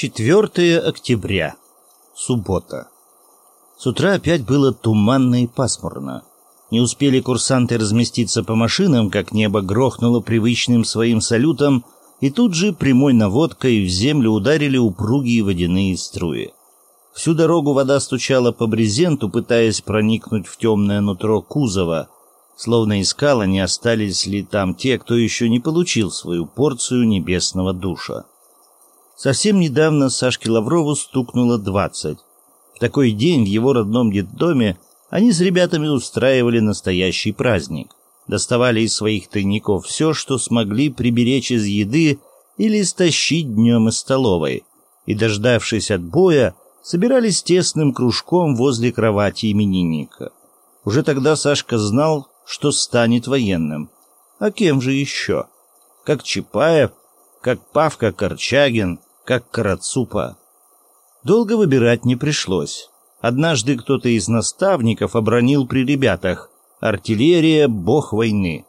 4 октября. Суббота. С утра опять было туманно и пасмурно. Не успели курсанты разместиться по машинам, как небо грохнуло привычным своим салютом, и тут же прямой наводкой в землю ударили упругие водяные струи. Всю дорогу вода стучала по брезенту, пытаясь проникнуть в темное нутро кузова, словно искала, не остались ли там те, кто еще не получил свою порцию небесного душа. Совсем недавно Сашке Лаврову стукнуло двадцать. В такой день в его родном детдоме они с ребятами устраивали настоящий праздник. Доставали из своих тайников все, что смогли приберечь из еды или стащить днем из столовой. И, дождавшись отбоя, собирались тесным кружком возле кровати именинника. Уже тогда Сашка знал, что станет военным. А кем же еще? Как Чапаев, как Павка Корчагин, как Карацупа. Долго выбирать не пришлось. Однажды кто-то из наставников обронил при ребятах «Артиллерия — бог войны».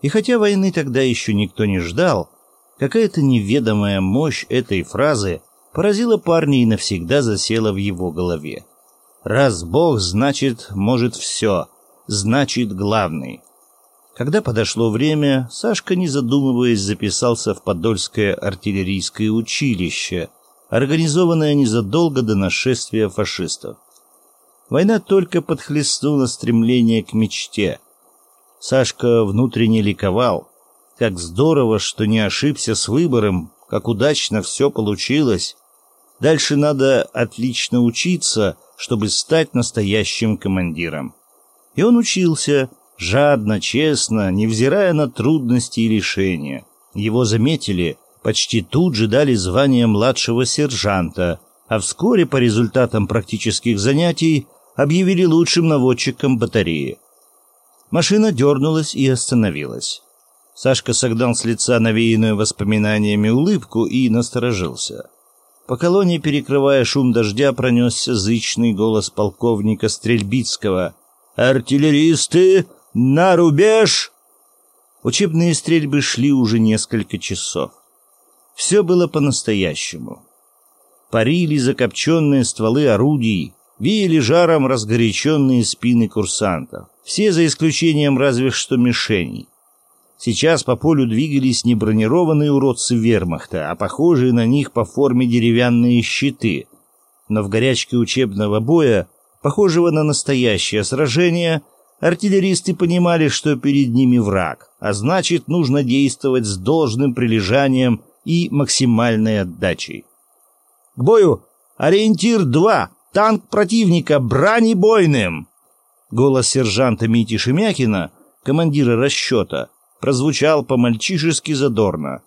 И хотя войны тогда еще никто не ждал, какая-то неведомая мощь этой фразы поразила парня и навсегда засела в его голове. «Раз бог, значит, может все, значит, главный». Когда подошло время, Сашка, не задумываясь, записался в Подольское артиллерийское училище, организованное незадолго до нашествия фашистов. Война только подхлестнула стремление к мечте. Сашка внутренне ликовал. Как здорово, что не ошибся с выбором, как удачно все получилось. Дальше надо отлично учиться, чтобы стать настоящим командиром. И он учился – жадно, честно, невзирая на трудности и лишения. Его заметили, почти тут же дали звание младшего сержанта, а вскоре по результатам практических занятий объявили лучшим наводчиком батареи. Машина дернулась и остановилась. Сашка согнал с лица навеянную воспоминаниями улыбку и насторожился. По колонии, перекрывая шум дождя, пронесся зычный голос полковника Стрельбицкого. «Артиллеристы, на рубеж!» Учебные стрельбы шли уже несколько часов. Все было по-настоящему. Парили закопченные стволы орудий, веяли жаром разгоряченные спины курсантов. Все за исключением разве что мишеней. Сейчас по полю двигались не бронированные уродцы вермахта, а похожие на них по форме деревянные щиты. Но в горячке учебного боя, похожего на настоящее сражение, Артиллеристы понимали, что перед ними враг, а значит, нужно действовать с должным прилежанием и максимальной отдачей. «К бою! Ориентир 2! Танк противника! Бронебойным!» Голос сержанта Мити Шемякина, командира расчета, прозвучал по-мальчишески задорно.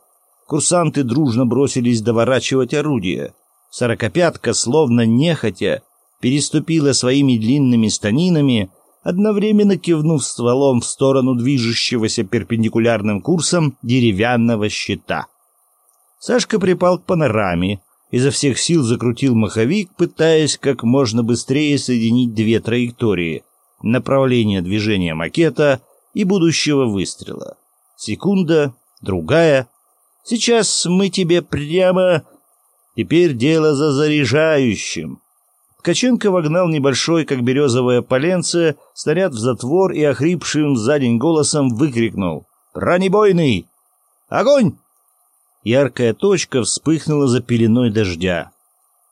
Курсанты дружно бросились доворачивать орудие. Сорокопятка, словно нехотя, переступила своими длинными станинами одновременно кивнув стволом в сторону движущегося перпендикулярным курсом деревянного щита. Сашка припал к панораме, изо всех сил закрутил маховик, пытаясь как можно быстрее соединить две траектории — направление движения макета и будущего выстрела. Секунда, другая. Сейчас мы тебе прямо... Теперь дело за заряжающим. Ткаченко вогнал небольшой, как березовое поленце, снаряд в затвор и охрипшим за день голосом выкрикнул «Бронебойный! Огонь!» Яркая точка вспыхнула за пеленой дождя.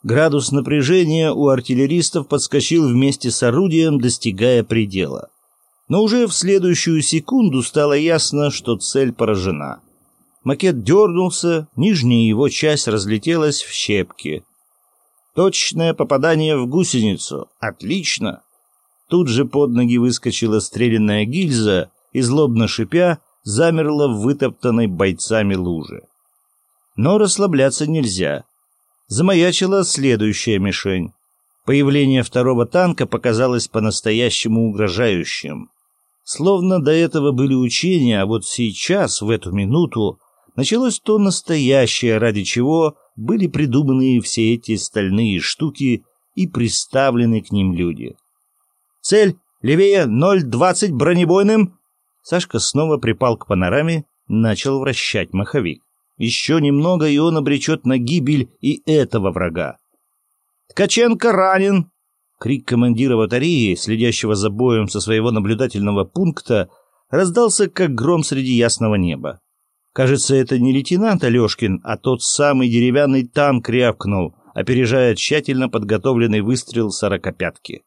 Градус напряжения у артиллеристов подскочил вместе с орудием, достигая предела. Но уже в следующую секунду стало ясно, что цель поражена. Макет дернулся, нижняя его часть разлетелась в щепки. Точное попадание в гусеницу. Отлично. Тут же под ноги выскочила стрелянная гильза и, злобно шипя, замерла в вытоптанной бойцами луже. Но расслабляться нельзя. Замаячила следующая мишень. Появление второго танка показалось по-настоящему угрожающим. Словно до этого были учения, а вот сейчас, в эту минуту, началось то настоящее, ради чего были придуманы все эти стальные штуки и приставлены к ним люди. «Цель! Левее 0,20 бронебойным!» Сашка снова припал к панораме, начал вращать маховик. Еще немного, и он обречет на гибель и этого врага. «Ткаченко ранен!» Крик командира батареи, следящего за боем со своего наблюдательного пункта, раздался как гром среди ясного неба. Кажется, это не лейтенант Алешкин, а тот самый деревянный танк рявкнул, опережая тщательно подготовленный выстрел сорокопятки.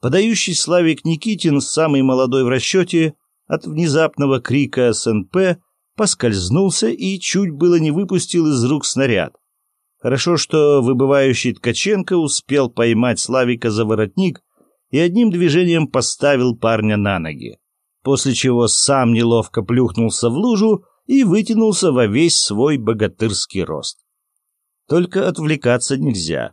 Подающий Славик Никитин, самый молодой в расчете, от внезапного крика СНП поскользнулся и чуть было не выпустил из рук снаряд. Хорошо, что выбывающий Ткаченко успел поймать Славика за воротник и одним движением поставил парня на ноги, после чего сам неловко плюхнулся в лужу и вытянулся во весь свой богатырский рост. Только отвлекаться нельзя.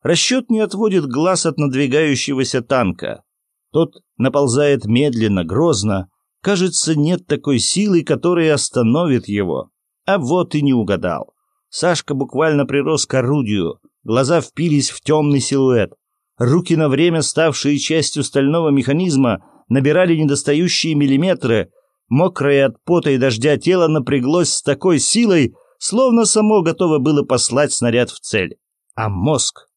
Расчет не отводит глаз от надвигающегося танка. Тот наползает медленно, грозно. Кажется, нет такой силы, которая остановит его. А вот и не угадал. Сашка буквально прирос к орудию, глаза впились в темный силуэт. Руки на время, ставшие частью стального механизма, набирали недостающие миллиметры. Мокрое от пота и дождя тело напряглось с такой силой, словно само готово было послать снаряд в цель. А мозг?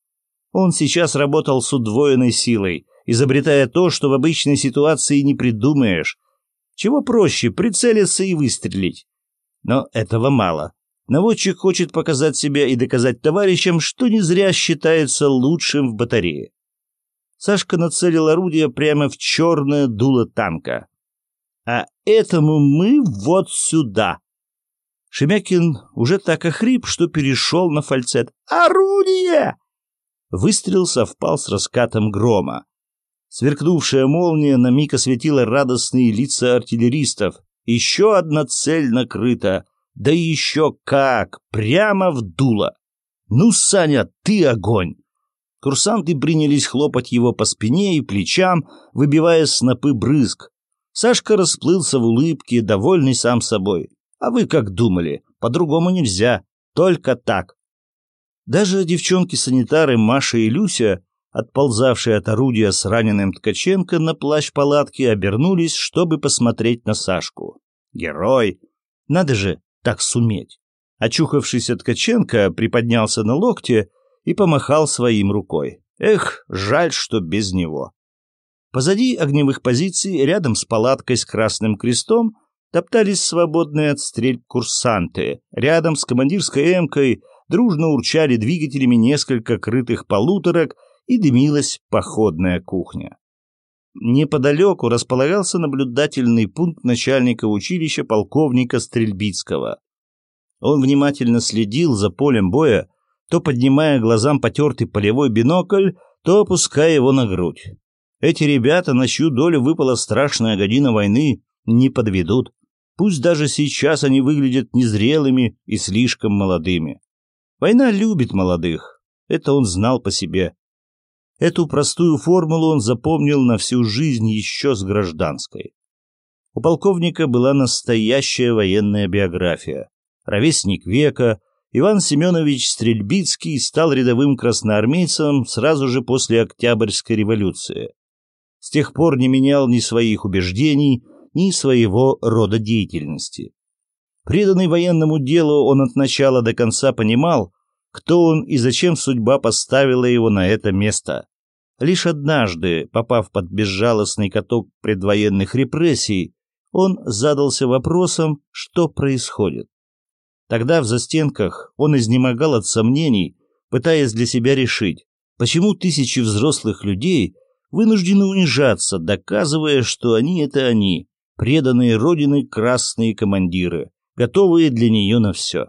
Он сейчас работал с удвоенной силой, изобретая то, что в обычной ситуации не придумаешь. Чего проще, прицелиться и выстрелить. Но этого мало. Наводчик хочет показать себя и доказать товарищам, что не зря считается лучшим в батарее. Сашка нацелил орудие прямо в черное дуло танка. А этому мы вот сюда. Шемякин уже так охрип, что перешел на фальцет. «Орудие!» Выстрел совпал с раскатом грома. Сверкнувшая молния на миг осветила радостные лица артиллеристов. Еще одна цель накрыта. Да еще как! Прямо в дуло! Ну, Саня, ты огонь! Курсанты принялись хлопать его по спине и плечам, выбивая снопы брызг. Сашка расплылся в улыбке, довольный сам собой. А вы как думали? По-другому нельзя. Только так. Даже девчонки-санитары Маша и Люся, отползавшие от орудия с раненым Ткаченко на плащ палатки, обернулись, чтобы посмотреть на Сашку. Герой! Надо же, так суметь. Очухавшийся Ткаченко приподнялся на локте и помахал своим рукой. Эх, жаль, что без него. Позади огневых позиций, рядом с палаткой с красным крестом, топтались свободные от стрельб курсанты. Рядом с командирской эмкой дружно урчали двигателями несколько крытых полуторок и дымилась походная кухня. Неподалеку располагался наблюдательный пункт начальника училища полковника Стрельбицкого. Он внимательно следил за полем боя, то поднимая глазам потертый полевой бинокль, то опуская его на грудь. Эти ребята, на чью долю выпала страшная година войны, не подведут. Пусть даже сейчас они выглядят незрелыми и слишком молодыми. Война любит молодых. Это он знал по себе. Эту простую формулу он запомнил на всю жизнь еще с гражданской. У полковника была настоящая военная биография. Ровесник века, Иван Семенович Стрельбицкий стал рядовым красноармейцем сразу же после Октябрьской революции. С тех пор не менял ни своих убеждений, ни своего рода деятельности. Преданный военному делу, он от начала до конца понимал, кто он и зачем судьба поставила его на это место. Лишь однажды, попав под безжалостный каток предвоенных репрессий, он задался вопросом, что происходит. Тогда в застенках он изнемогал от сомнений, пытаясь для себя решить, почему тысячи взрослых людей вынуждены унижаться, доказывая, что они — это они, преданные Родины красные командиры, готовые для нее на все.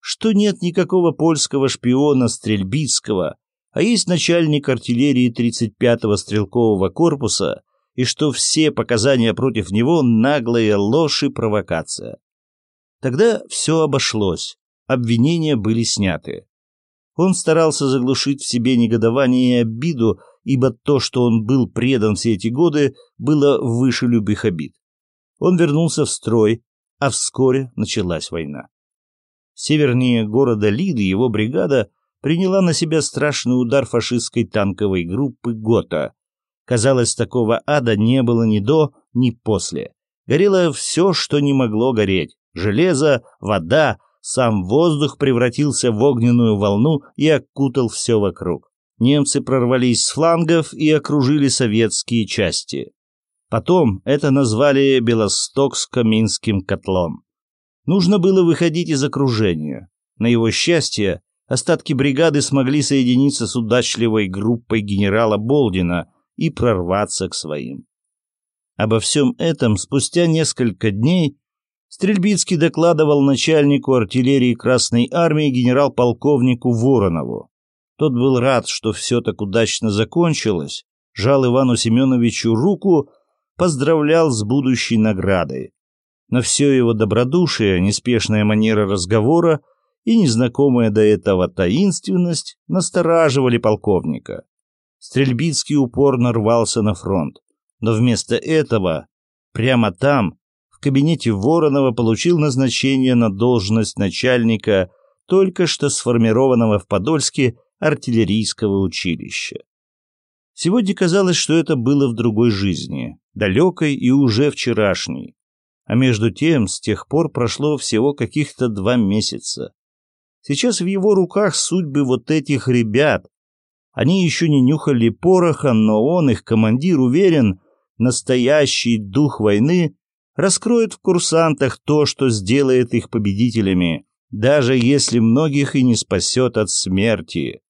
Что нет никакого польского шпиона Стрельбицкого, а есть начальник артиллерии 35-го стрелкового корпуса, и что все показания против него — наглая ложь и провокация. Тогда все обошлось, обвинения были сняты. Он старался заглушить в себе негодование и обиду, ибо то, что он был предан все эти годы, было выше любых обид. Он вернулся в строй, а вскоре началась война. Севернее города Лиды его бригада приняла на себя страшный удар фашистской танковой группы ГОТА. Казалось, такого ада не было ни до, ни после. Горело все, что не могло гореть. Железо, вода, сам воздух превратился в огненную волну и окутал все вокруг. Немцы прорвались с флангов и окружили советские части. Потом это назвали Белостокско-Минским котлом. Нужно было выходить из окружения. На его счастье, остатки бригады смогли соединиться с удачливой группой генерала Болдина и прорваться к своим. Обо всем этом спустя несколько дней Стрельбицкий докладывал начальнику артиллерии Красной Армии генерал-полковнику Воронову. Тот был рад, что все так удачно закончилось, жал Ивану Семеновичу руку поздравлял с будущей наградой. Но все его добродушие, неспешная манера разговора и незнакомая до этого таинственность настораживали полковника. Стрельбицкий упорно рвался на фронт, но вместо этого прямо там, в кабинете Воронова, получил назначение на должность начальника только что сформированного в Подольске артиллерийского училища. Сегодня казалось, что это было в другой жизни, далекой и уже вчерашней. А между тем, с тех пор прошло всего каких-то два месяца. Сейчас в его руках судьбы вот этих ребят. Они еще не нюхали пороха, но он, их командир, уверен, настоящий дух войны раскроет в курсантах то, что сделает их победителями, даже если многих и не спасет от смерти.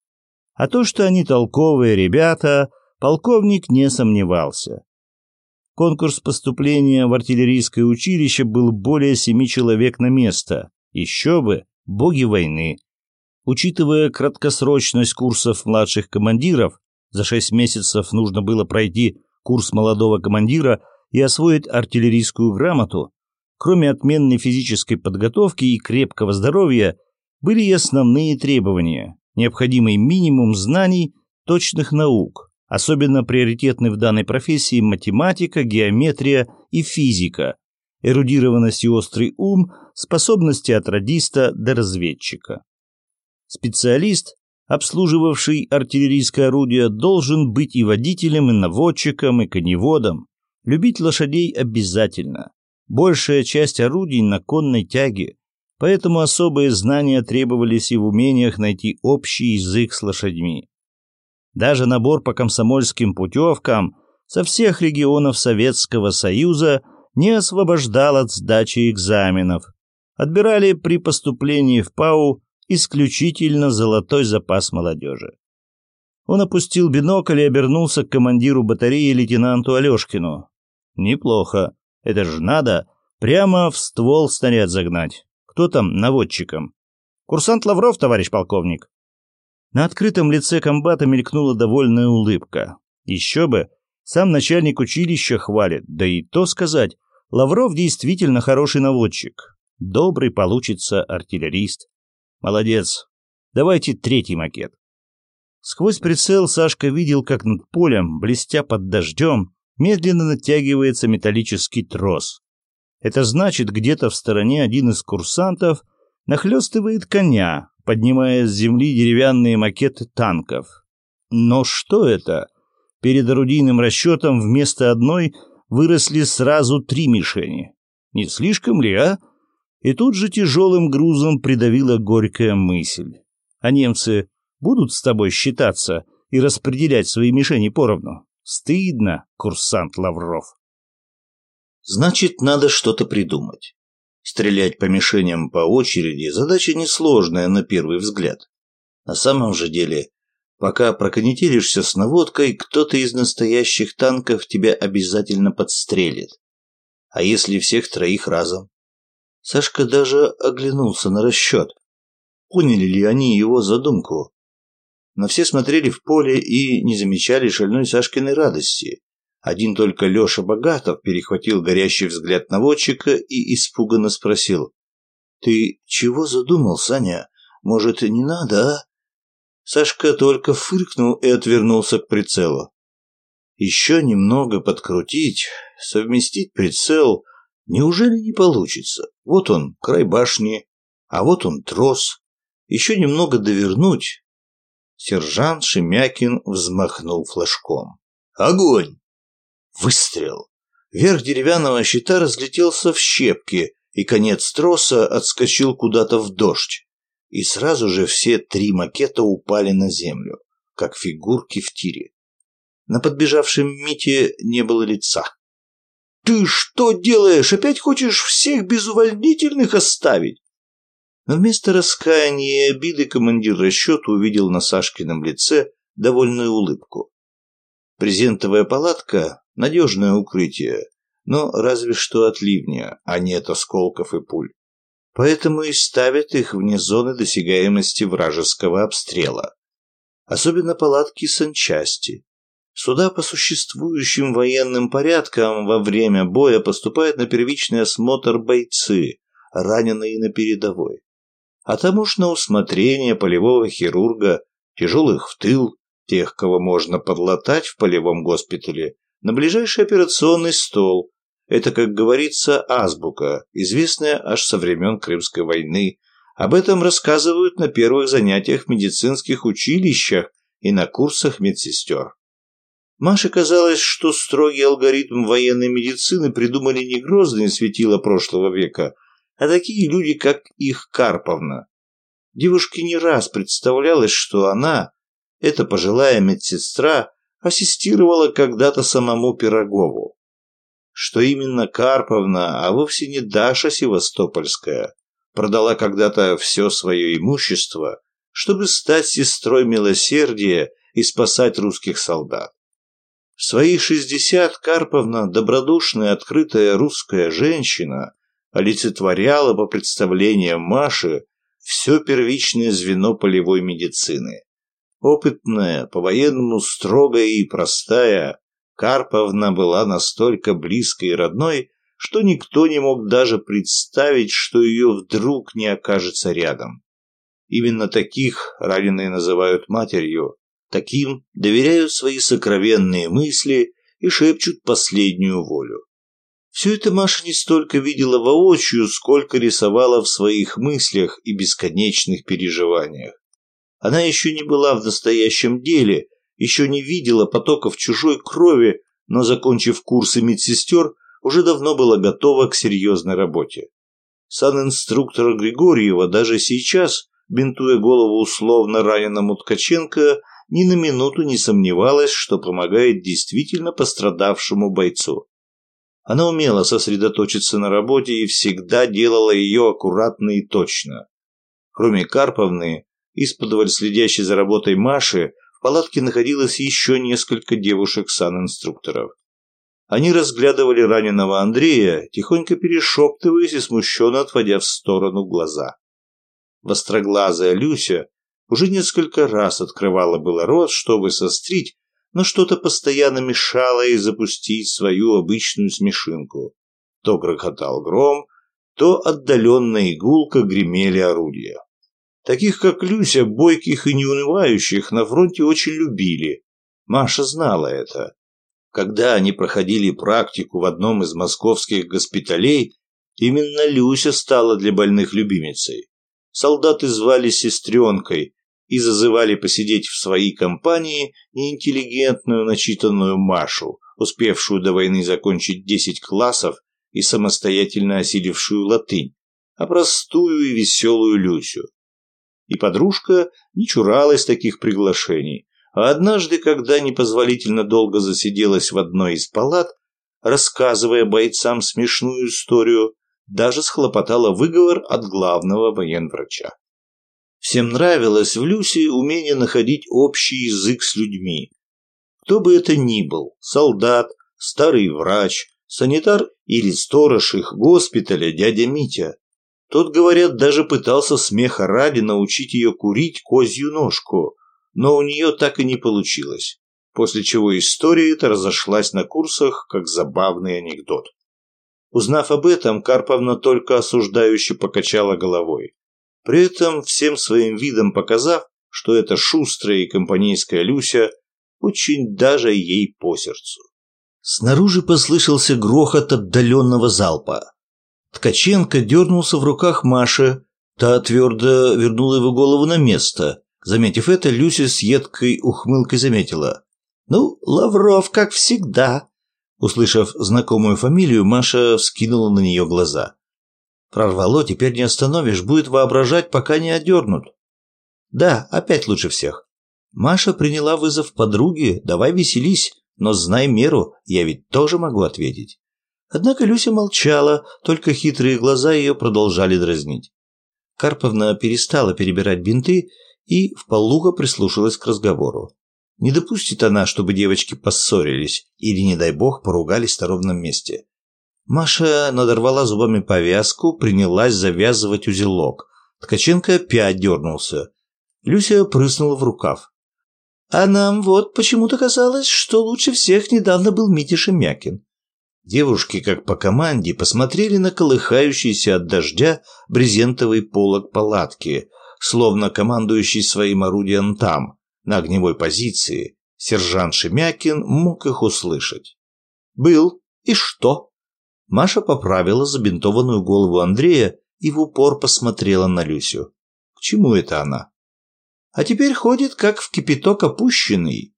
А то, что они толковые ребята, полковник не сомневался. Конкурс поступления в артиллерийское училище был более семи человек на место. Еще бы, боги войны. Учитывая краткосрочность курсов младших командиров, за шесть месяцев нужно было пройти курс молодого командира и освоить артиллерийскую грамоту, кроме отменной физической подготовки и крепкого здоровья, были и основные требования, необходимый минимум знаний точных наук, особенно приоритетны в данной профессии математика, геометрия и физика, эрудированность и острый ум, способности от радиста до разведчика. Специалист, обслуживавший артиллерийское орудие, должен быть и водителем, и наводчиком, и коневодом. Любить лошадей обязательно. Большая часть орудий на конной тяге, поэтому особые знания требовались и в умениях найти общий язык с лошадьми. Даже набор по комсомольским путевкам со всех регионов Советского Союза не освобождал от сдачи экзаменов. Отбирали при поступлении в ПАУ исключительно золотой запас молодежи. Он опустил бинокль и обернулся к командиру батареи лейтенанту Алешкину. «Неплохо. Это же надо прямо в ствол снаряд загнать. Кто там наводчиком? Курсант Лавров, товарищ полковник. На открытом лице комбата мелькнула довольная улыбка. Еще бы, сам начальник училища хвалит, да и то сказать, Лавров действительно хороший наводчик. Добрый получится артиллерист. Молодец. Давайте третий макет. Сквозь прицел Сашка видел, как над полем, блестя под дождем, медленно натягивается металлический трос. Это значит, где-то в стороне один из курсантов нахлестывает коня, поднимая с земли деревянные макеты танков. Но что это? Перед орудийным расчетом вместо одной выросли сразу три мишени. Не слишком ли, а? И тут же тяжелым грузом придавила горькая мысль. А немцы будут с тобой считаться и распределять свои мишени поровну? Стыдно, курсант Лавров. Значит, надо что-то придумать. Стрелять по мишеням по очереди – задача несложная на первый взгляд. На самом же деле, пока проконетелишься с наводкой, кто-то из настоящих танков тебя обязательно подстрелит. А если всех троих разом? Сашка даже оглянулся на расчет. Поняли ли они его задумку? Но все смотрели в поле и не замечали шальной Сашкиной радости. Один только Леша Богатов перехватил горящий взгляд наводчика и испуганно спросил. «Ты чего задумал, Саня? Может, не надо, а?» Сашка только фыркнул и отвернулся к прицелу. «Еще немного подкрутить, совместить прицел. Неужели не получится? Вот он, край башни, а вот он трос. Еще немного довернуть». Сержант Шемякин взмахнул флажком. «Огонь!» Выстрел. Верх деревянного щита разлетелся в щепки, и конец троса отскочил куда-то в дождь, и сразу же все три макета упали на землю, как фигурки в тире. На подбежавшем Мите не было лица. «Ты что делаешь? Опять хочешь всех без увольнительных оставить?» Но вместо раскаяния и обиды командир расчета увидел на Сашкином лице довольную улыбку. Презентовая палатка – надежное укрытие, но разве что от ливня, а не от осколков и пуль. Поэтому и ставят их вне зоны досягаемости вражеского обстрела. Особенно палатки санчасти. Суда по существующим военным порядкам во время боя поступают на первичный осмотр бойцы, раненые на передовой. А там уж на усмотрение полевого хирурга, тяжелых в тыл, тех, кого можно подлатать в полевом госпитале, на ближайший операционный стол. Это, как говорится, азбука, известная аж со времен Крымской войны. Об этом рассказывают на первых занятиях в медицинских училищах и на курсах медсестер. Маше казалось, что строгий алгоритм военной медицины придумали не грозные светила прошлого века, а такие люди, как их Карповна. Девушке не раз представлялось, что она, эта пожилая медсестра, ассистировала когда-то самому Пирогову. Что именно Карповна, а вовсе не Даша Севастопольская, продала когда-то все свое имущество, чтобы стать сестрой милосердия и спасать русских солдат. В свои шестьдесят Карповна, добродушная, открытая русская женщина, олицетворяла по представлениям Маши все первичное звено полевой медицины. Опытная, по-военному строгая и простая, Карповна была настолько близкой и родной, что никто не мог даже представить, что ее вдруг не окажется рядом. Именно таких раненые называют матерью, таким доверяют свои сокровенные мысли и шепчут последнюю волю. Все это Маша не столько видела воочию, сколько рисовала в своих мыслях и бесконечных переживаниях. Она еще не была в настоящем деле, еще не видела потоков чужой крови, но, закончив курсы медсестер, уже давно была готова к серьезной работе. Сан-инструктор Григорьева даже сейчас, бинтуя голову условно раненому Ткаченко, ни на минуту не сомневалась, что помогает действительно пострадавшему бойцу. Она умела сосредоточиться на работе и всегда делала ее аккуратно и точно. Кроме Карповны, из-под следящей за работой Маши, в палатке находилось еще несколько девушек-санинструкторов. Они разглядывали раненого Андрея, тихонько перешептываясь и смущенно отводя в сторону глаза. Востроглазая Люся уже несколько раз открывала было рот, чтобы сострить но что-то постоянно мешало ей запустить свою обычную смешинку. То грохотал гром, то отдаленная игулка гремели орудия. Таких, как Люся, бойких и неунывающих, на фронте очень любили. Маша знала это. Когда они проходили практику в одном из московских госпиталей, именно Люся стала для больных любимицей. Солдаты звали сестренкой, и зазывали посидеть в своей компании неинтеллигентную начитанную Машу, успевшую до войны закончить 10 классов и самостоятельно осилившую латынь, а простую и веселую Люсю. И подружка не чуралась таких приглашений, а однажды, когда непозволительно долго засиделась в одной из палат, рассказывая бойцам смешную историю, даже схлопотала выговор от главного военврача. Всем нравилось в Люсе умение находить общий язык с людьми. Кто бы это ни был, солдат, старый врач, санитар или сторож их госпиталя дядя Митя. Тот, говорят, даже пытался смеха ради научить ее курить козью ножку, но у нее так и не получилось, после чего история эта разошлась на курсах как забавный анекдот. Узнав об этом, Карповна только осуждающе покачала головой при этом всем своим видом показав, что эта шустрая и компанейская Люся очень даже ей по сердцу. Снаружи послышался грохот отдаленного залпа. Ткаченко дернулся в руках Маши, та твердо вернула его голову на место. Заметив это, Люся с едкой ухмылкой заметила. «Ну, Лавров, как всегда». Услышав знакомую фамилию, Маша вскинула на нее глаза. Прорвало, теперь не остановишь, будет воображать, пока не одернут. Да, опять лучше всех. Маша приняла вызов подруги, давай веселись, но знай меру, я ведь тоже могу ответить. Однако Люся молчала, только хитрые глаза ее продолжали дразнить. Карповна перестала перебирать бинты и вполуха прислушалась к разговору. Не допустит она, чтобы девочки поссорились или, не дай бог, поругались на ровном месте. Маша надорвала зубами повязку, принялась завязывать узелок. Ткаченко опять дернулся. Люся прыснула в рукав. А нам вот почему-то казалось, что лучше всех недавно был Митя Шемякин. Девушки, как по команде, посмотрели на колыхающийся от дождя брезентовый полог палатки, словно командующий своим орудием там, на огневой позиции, сержант Шемякин мог их услышать. «Был. И что?» Маша поправила забинтованную голову Андрея и в упор посмотрела на Люсю. К чему это она? А теперь ходит, как в кипяток опущенный.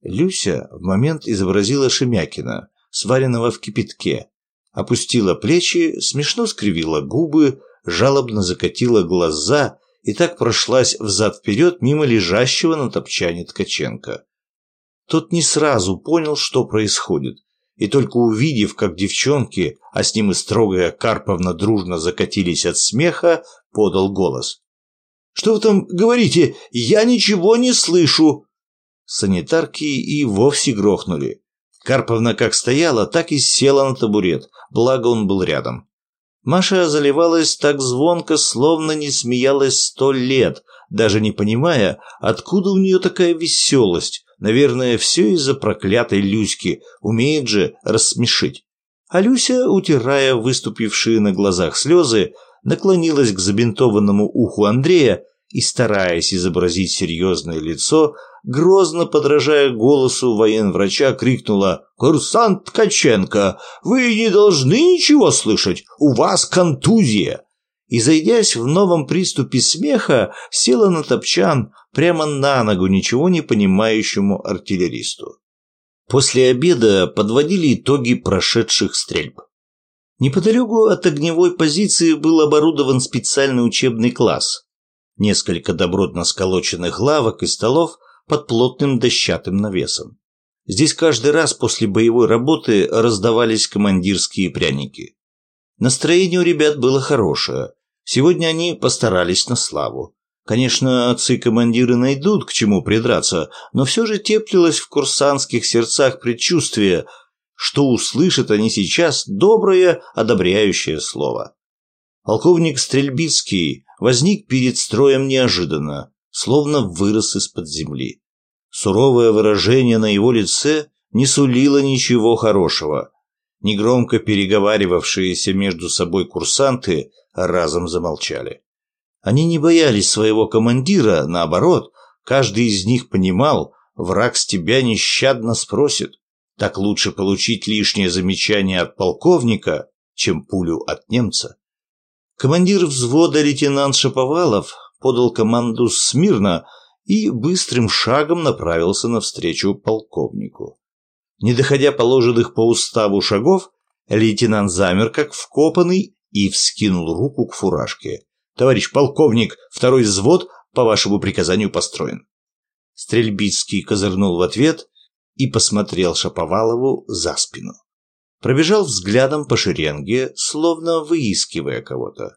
Люся в момент изобразила Шемякина, сваренного в кипятке, опустила плечи, смешно скривила губы, жалобно закатила глаза и так прошлась взад-вперед мимо лежащего на топчане Ткаченко. Тот не сразу понял, что происходит, и только увидев, как девчонки, а с ним и строгая Карповна дружно закатились от смеха, подал голос. «Что вы там говорите? Я ничего не слышу!» Санитарки и вовсе грохнули. Карповна как стояла, так и села на табурет, благо он был рядом. Маша заливалась так звонко, словно не смеялась сто лет, даже не понимая, откуда у нее такая веселость, Наверное, все из-за проклятой Люськи, умеет же рассмешить. А Люся, утирая выступившие на глазах слезы, наклонилась к забинтованному уху Андрея и, стараясь изобразить серьезное лицо, грозно подражая голосу военврача, крикнула «Курсант Ткаченко, вы не должны ничего слышать, у вас контузия!» и, зайдясь в новом приступе смеха, села на топчан прямо на ногу ничего не понимающему артиллеристу. После обеда подводили итоги прошедших стрельб. Неподалеку от огневой позиции был оборудован специальный учебный класс. Несколько добротно сколоченных лавок и столов под плотным дощатым навесом. Здесь каждый раз после боевой работы раздавались командирские пряники. Настроение у ребят было хорошее. Сегодня они постарались на славу. Конечно, отцы-командиры найдут к чему придраться, но все же теплилось в курсантских сердцах предчувствие, что услышат они сейчас доброе, одобряющее слово. Полковник Стрельбицкий возник перед строем неожиданно, словно вырос из-под земли. Суровое выражение на его лице не сулило ничего хорошего. Негромко переговаривавшиеся между собой курсанты разом замолчали. Они не боялись своего командира, наоборот, каждый из них понимал, враг с тебя нещадно спросит. Так лучше получить лишнее замечание от полковника, чем пулю от немца. Командир взвода лейтенант Шаповалов подал команду смирно и быстрым шагом направился навстречу полковнику. Не доходя положенных по уставу шагов, лейтенант замер как вкопанный и вскинул руку к фуражке. «Товарищ полковник, второй взвод по вашему приказанию построен». Стрельбицкий козырнул в ответ и посмотрел Шаповалову за спину. Пробежал взглядом по шеренге, словно выискивая кого-то.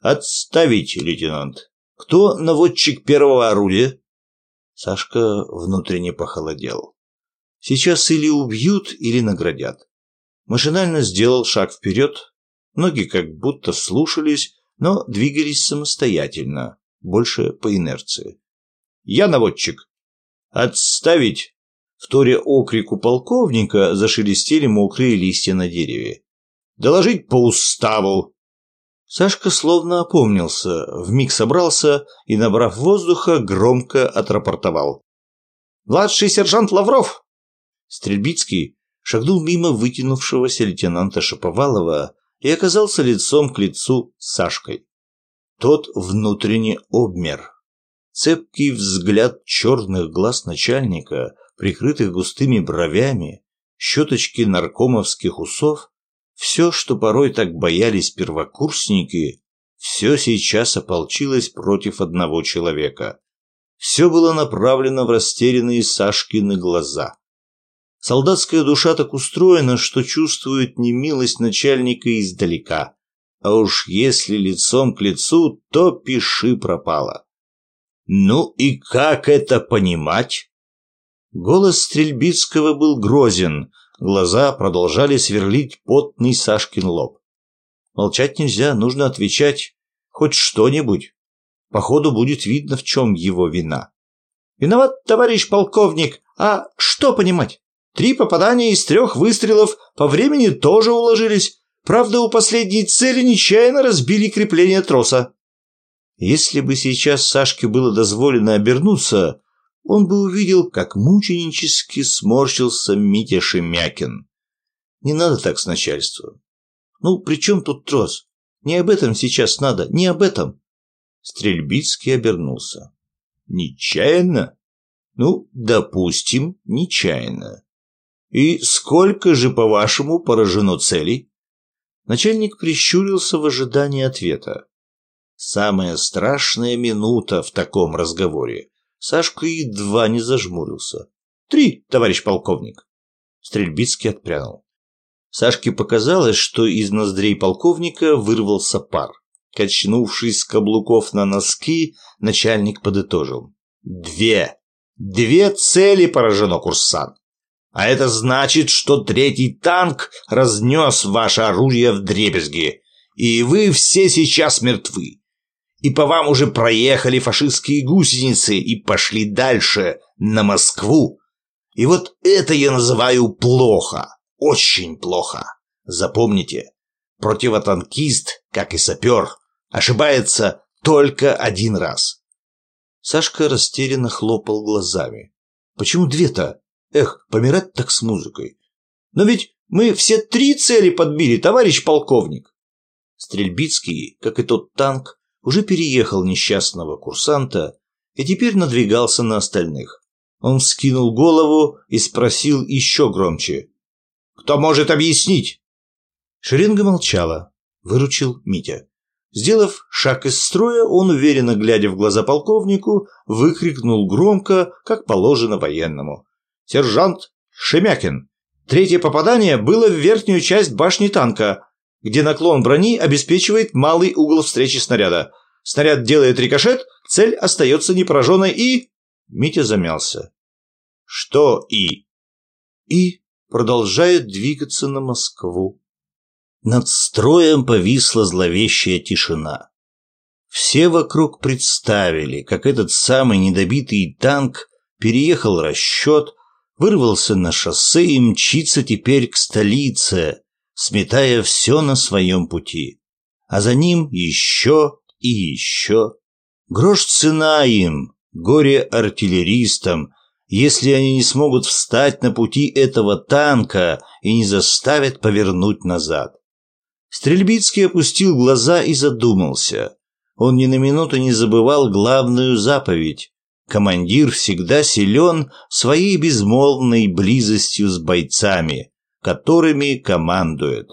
«Отставить, лейтенант! Кто наводчик первого орудия?» Сашка внутренне похолодел. Сейчас или убьют, или наградят. Машинально сделал шаг вперед, ноги как будто слушались, но двигались самостоятельно, больше по инерции. «Я наводчик!» «Отставить!» Вторя окрику полковника зашелестели мокрые листья на дереве. «Доложить по уставу!» Сашка словно опомнился, вмиг собрался и, набрав воздуха, громко отрапортовал. «Младший сержант Лавров!» Стрельбицкий шагнул мимо вытянувшегося лейтенанта Шаповалова и оказался лицом к лицу с Сашкой. Тот внутренне обмер. Цепкий взгляд черных глаз начальника, прикрытых густыми бровями, щеточки наркомовских усов, Все, что порой так боялись первокурсники, все сейчас ополчилось против одного человека. Все было направлено в растерянные Сашкины глаза. Солдатская душа так устроена, что чувствует немилость начальника издалека. А уж если лицом к лицу, то пиши пропало. Ну и как это понимать? Голос Стрельбицкого был грозен, глаза продолжали сверлить потный Сашкин лоб. Молчать нельзя, нужно отвечать хоть что-нибудь. Походу будет видно, в чем его вина. Виноват, товарищ полковник. А что понимать? Три попадания из трех выстрелов по времени тоже уложились. Правда, у последней цели нечаянно разбили крепление троса. Если бы сейчас Сашке было дозволено обернуться, он бы увидел, как мученически сморщился Митя Шемякин. Не надо так с начальством. Ну, при чем тут трос? Не об этом сейчас надо, не об этом. Стрельбицкий обернулся. Нечаянно? Ну, допустим, нечаянно. И сколько же, по-вашему, поражено целей? Начальник прищурился в ожидании ответа. Самая страшная минута в таком разговоре. Сашка едва не зажмурился. «Три, товарищ полковник!» Стрельбицкий отпрянул. Сашке показалось, что из ноздрей полковника вырвался пар. Качнувшись с каблуков на носки, начальник подытожил. «Две! Две цели поражено, курсант! А это значит, что третий танк разнес ваше оружие в дребезги, и вы все сейчас мертвы. И по вам уже проехали фашистские гусеницы и пошли дальше, на Москву. И вот это я называю плохо, очень плохо. Запомните, противотанкист, как и сапер, ошибается только один раз. Сашка растерянно хлопал глазами. Почему две-то? Эх, помирать так с музыкой. Но ведь мы все три цели подбили, товарищ полковник. Стрельбицкий, как и тот танк, уже переехал несчастного курсанта и теперь надвигался на остальных. Он вскинул голову и спросил еще громче. «Кто может объяснить?» Шеренга молчала. Выручил Митя. Сделав шаг из строя, он, уверенно глядя в глаза полковнику, выкрикнул громко, как положено военному сержант Шемякин. Третье попадание было в верхнюю часть башни танка, где наклон брони обеспечивает малый угол встречи снаряда. Снаряд делает рикошет, цель остается непораженной и... Митя замялся. Что и? И продолжает двигаться на Москву. Над строем повисла зловещая тишина. Все вокруг представили, как этот самый недобитый танк переехал расчет, вырвался на шоссе и мчится теперь к столице, сметая все на своем пути. А за ним еще и еще. Грош цена им, горе-артиллеристам, если они не смогут встать на пути этого танка и не заставят повернуть назад. Стрельбицкий опустил глаза и задумался. Он ни на минуту не забывал главную заповедь Командир всегда силен своей безмолвной близостью с бойцами, которыми командует.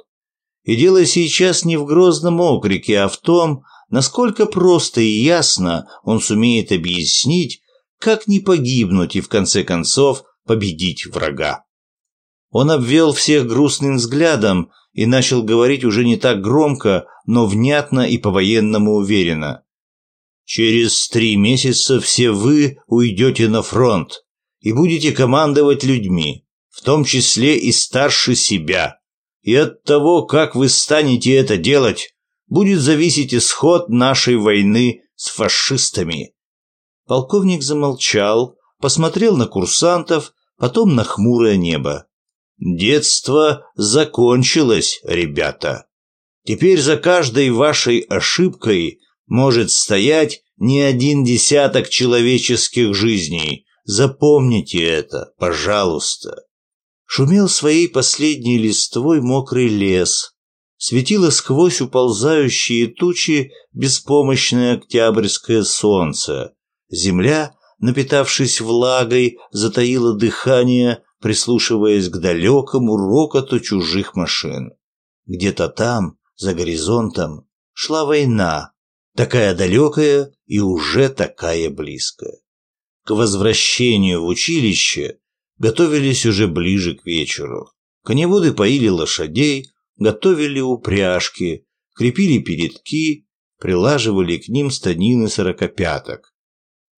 И дело сейчас не в грозном окрике, а в том, насколько просто и ясно он сумеет объяснить, как не погибнуть и в конце концов победить врага. Он обвел всех грустным взглядом и начал говорить уже не так громко, но внятно и по-военному уверенно. Через три месяца все вы уйдете на фронт и будете командовать людьми, в том числе и старше себя. И от того, как вы станете это делать, будет зависеть исход нашей войны с фашистами. Полковник замолчал, посмотрел на курсантов, потом на хмурое небо. Детство закончилось, ребята. Теперь за каждой вашей ошибкой может стоять не один десяток человеческих жизней. Запомните это, пожалуйста. Шумел своей последней листвой мокрый лес. Светило сквозь уползающие тучи беспомощное октябрьское солнце. Земля, напитавшись влагой, затаила дыхание, прислушиваясь к далекому рокоту чужих машин. Где-то там, за горизонтом, шла война, такая далекая и уже такая близкая. К возвращению в училище готовились уже ближе к вечеру. Коневоды поили лошадей, готовили упряжки, крепили передки, прилаживали к ним станины сорокопяток.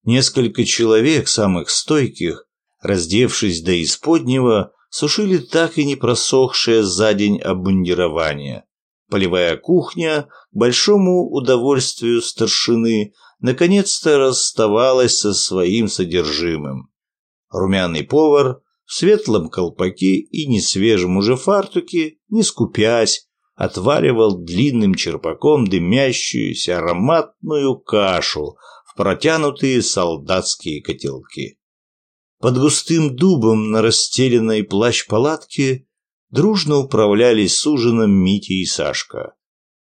Несколько человек, самых стойких, раздевшись до исподнего, сушили так и не просохшее за день обмундирование. Полевая кухня, к большому удовольствию старшины, наконец-то расставалась со своим содержимым. Румяный повар в светлом колпаке и несвежем уже фартуке, не скупясь, отваривал длинным черпаком дымящуюся ароматную кашу в протянутые солдатские котелки. Под густым дубом на расстеленной плащ-палатке дружно управлялись с ужином Митя и Сашка.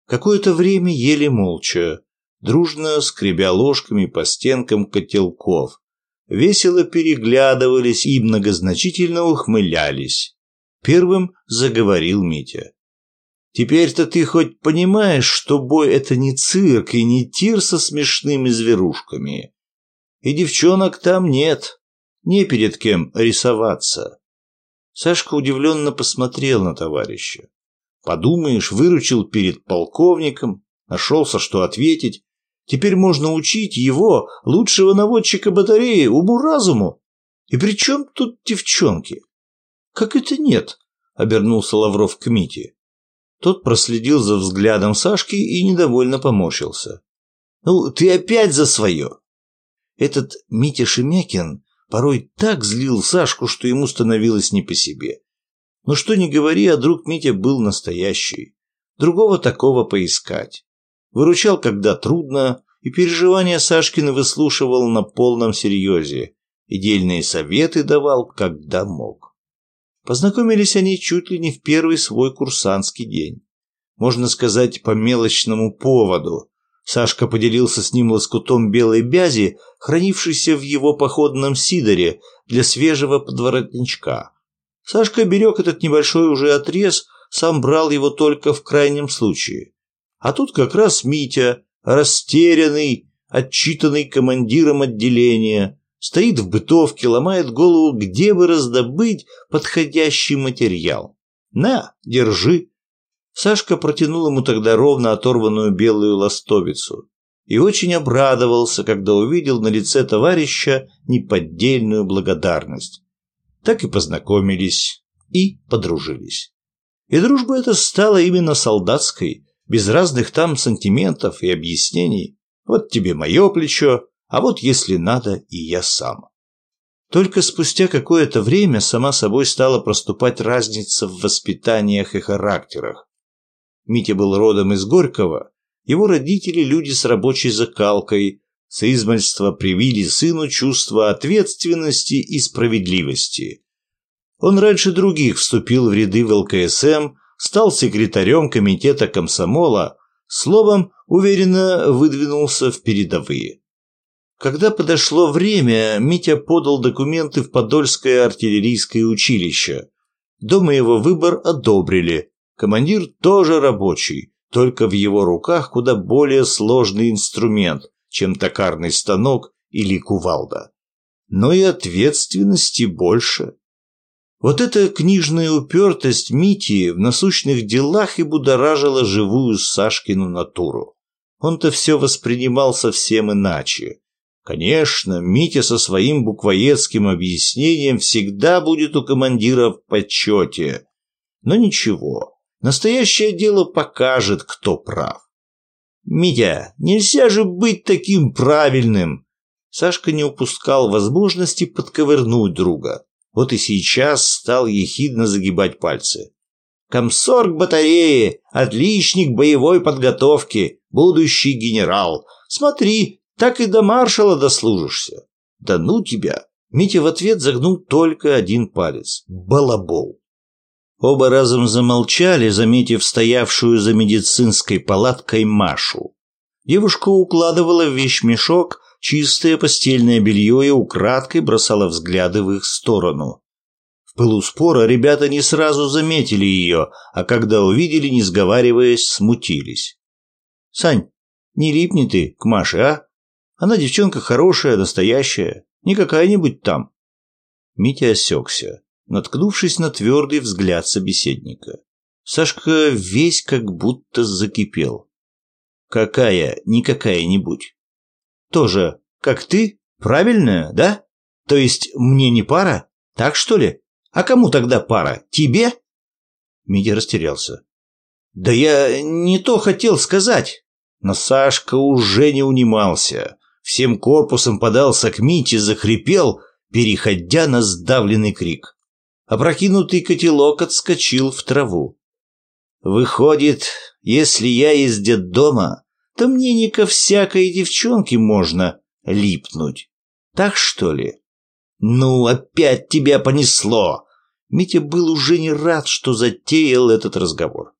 Какое-то время ели молча, дружно скребя ложками по стенкам котелков, весело переглядывались и многозначительно ухмылялись. Первым заговорил Митя. «Теперь-то ты хоть понимаешь, что бой — это не цирк и не тир со смешными зверушками. И девчонок там нет, не перед кем рисоваться». Сашка удивленно посмотрел на товарища. «Подумаешь, выручил перед полковником, нашелся, что ответить, Теперь можно учить его, лучшего наводчика батареи, уму-разуму. И при чем тут девчонки? Как это нет? Обернулся Лавров к Мите. Тот проследил за взглядом Сашки и недовольно поморщился. «Ну, ты опять за свое!» Этот Митя Шемякин порой так злил Сашку, что ему становилось не по себе. Но что ни говори, а друг Митя был настоящий. Другого такого поискать выручал, когда трудно, и переживания Сашкина выслушивал на полном серьезе, и дельные советы давал, когда мог. Познакомились они чуть ли не в первый свой курсантский день. Можно сказать, по мелочному поводу. Сашка поделился с ним лоскутом белой бязи, хранившейся в его походном сидоре для свежего подворотничка. Сашка берег этот небольшой уже отрез, сам брал его только в крайнем случае. А тут как раз Митя, растерянный, отчитанный командиром отделения, стоит в бытовке, ломает голову, где бы раздобыть подходящий материал. «На, держи!» Сашка протянул ему тогда ровно оторванную белую ластовицу и очень обрадовался, когда увидел на лице товарища неподдельную благодарность. Так и познакомились и подружились. И дружба эта стала именно солдатской, без разных там сантиментов и объяснений. Вот тебе мое плечо, а вот если надо и я сам. Только спустя какое-то время сама собой стала проступать разница в воспитаниях и характерах. Митя был родом из Горького, его родители люди с рабочей закалкой, с измальства привили сыну чувство ответственности и справедливости. Он раньше других вступил в ряды в ЛКСМ, стал секретарем комитета комсомола, словом, уверенно выдвинулся в передовые. Когда подошло время, Митя подал документы в Подольское артиллерийское училище. Дома его выбор одобрили. Командир тоже рабочий, только в его руках куда более сложный инструмент, чем токарный станок или кувалда. Но и ответственности больше. Вот эта книжная упертость Мити в насущных делах и будоражила живую Сашкину натуру. Он-то все воспринимал совсем иначе. Конечно, Митя со своим буквоедским объяснением всегда будет у командира в почете. Но ничего, настоящее дело покажет, кто прав. «Митя, нельзя же быть таким правильным!» Сашка не упускал возможности подковырнуть друга. Вот и сейчас стал ехидно загибать пальцы. Комсорг батареи, отличник боевой подготовки, будущий генерал. Смотри, так и до маршала дослужишься. Да ну тебя. Митя в ответ загнул только один палец. Балабол. Оба разом замолчали, заметив стоявшую за медицинской палаткой Машу. Девушка укладывала в вещмешок чистое постельное белье и украдкой бросала взгляды в их сторону. В пылу спора ребята не сразу заметили ее, а когда увидели, не сговариваясь, смутились. «Сань, не липни ты к Маше, а? Она девчонка хорошая, настоящая, не какая-нибудь там». Митя осекся, наткнувшись на твердый взгляд собеседника. Сашка весь как будто закипел. «Какая, не какая-нибудь?» «Тоже, как ты, правильная, да? То есть мне не пара? Так что ли?» А кому тогда пара? Тебе? Митя растерялся. Да я не то хотел сказать. Но Сашка уже не унимался. Всем корпусом подался к Мите, захрипел, переходя на сдавленный крик. Опрокинутый котелок отскочил в траву. Выходит, если я из детдома, то мне не ко всякой девчонке можно липнуть. Так что ли? Ну, опять тебя понесло. Митя был уже не рад, что затеял этот разговор.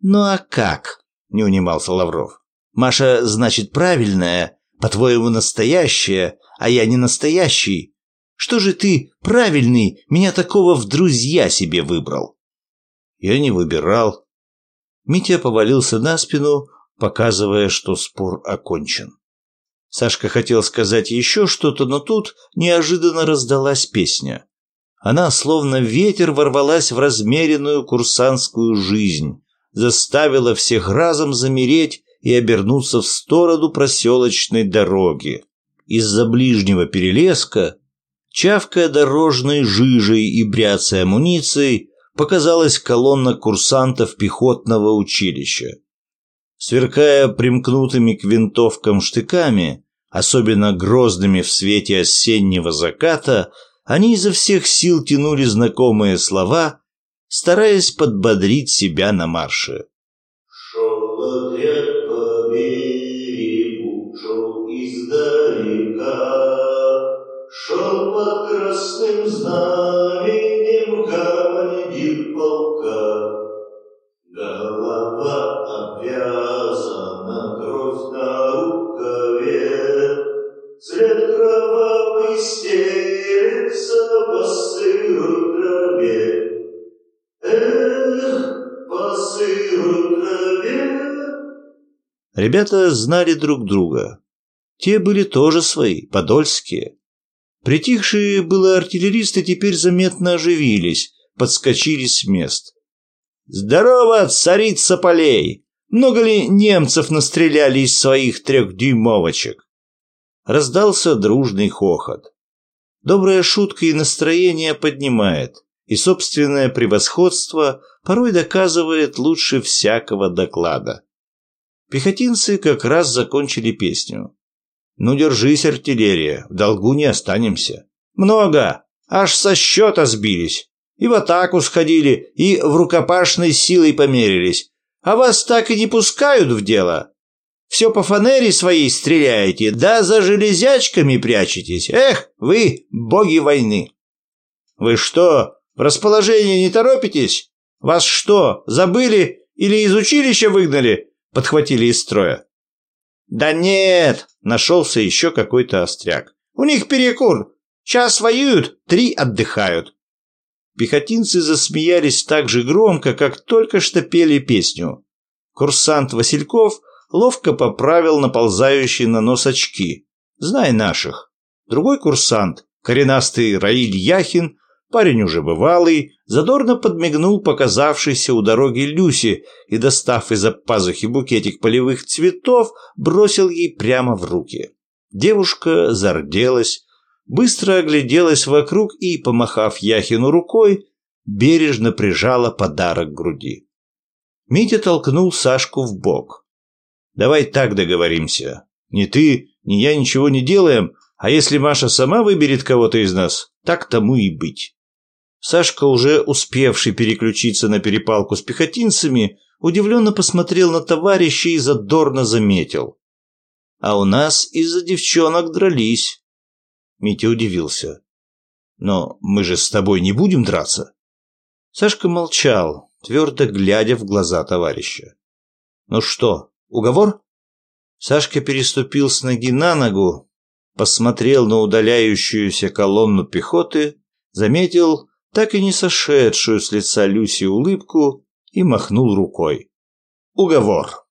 «Ну а как?» – не унимался Лавров. «Маша, значит, правильная, по-твоему, настоящая, а я не настоящий. Что же ты, правильный, меня такого в друзья себе выбрал?» «Я не выбирал». Митя повалился на спину, показывая, что спор окончен. Сашка хотел сказать еще что-то, но тут неожиданно раздалась песня. Она, словно ветер, ворвалась в размеренную курсантскую жизнь, заставила всех разом замереть и обернуться в сторону проселочной дороги. Из-за ближнего перелеска, чавкая дорожной жижей и бряцая амуницией, показалась колонна курсантов пехотного училища. Сверкая примкнутыми к винтовкам штыками, особенно грозными в свете осеннего заката, они изо всех сил тянули знакомые слова, стараясь подбодрить себя на марше. Шел отряд по берегу, шел издалека, шел под красным знаменем Ребята знали друг друга. Те были тоже свои, подольские. Притихшие было артиллеристы теперь заметно оживились, подскочили с мест. «Здорово, царица полей! Много ли немцев настреляли из своих трехдюймовочек?» Раздался дружный хохот. Добрая шутка и настроение поднимает, и собственное превосходство порой доказывает лучше всякого доклада. Пехотинцы как раз закончили песню. «Ну, держись, артиллерия, в долгу не останемся». «Много! Аж со счета сбились. И в атаку сходили, и в рукопашной силой померились. А вас так и не пускают в дело. Все по фанере своей стреляете, да за железячками прячетесь. Эх, вы, боги войны! Вы что, в расположение не торопитесь? Вас что, забыли или из училища выгнали? Подхватили из строя. Да нет, нашелся еще какой-то остряк. У них перекур. Час воюют, три отдыхают. Пехотинцы засмеялись так же громко, как только что пели песню. Курсант Васильков ловко поправил наползающие на нос очки. Знай наших. Другой курсант, коренастый Раиль Яхин, парень уже бывалый, задорно подмигнул показавшейся у дороги Люси и, достав из-за пазухи букетик полевых цветов, бросил ей прямо в руки. Девушка зарделась, быстро огляделась вокруг и, помахав Яхину рукой, бережно прижала подарок к груди. Митя толкнул Сашку в бок. Давай так договоримся. Ни ты, ни я ничего не делаем, а если Маша сама выберет кого-то из нас, так тому и быть. Сашка, уже успевший переключиться на перепалку с пехотинцами, удивленно посмотрел на товарища и задорно заметил. А у нас из-за девчонок дрались. Митя удивился. Но мы же с тобой не будем драться. Сашка молчал, твердо глядя в глаза товарища. Ну что, Уговор? Сашка переступил с ноги на ногу, посмотрел на удаляющуюся колонну пехоты, заметил, так и не сошедшую с лица Люси улыбку, и махнул рукой. «Уговор!»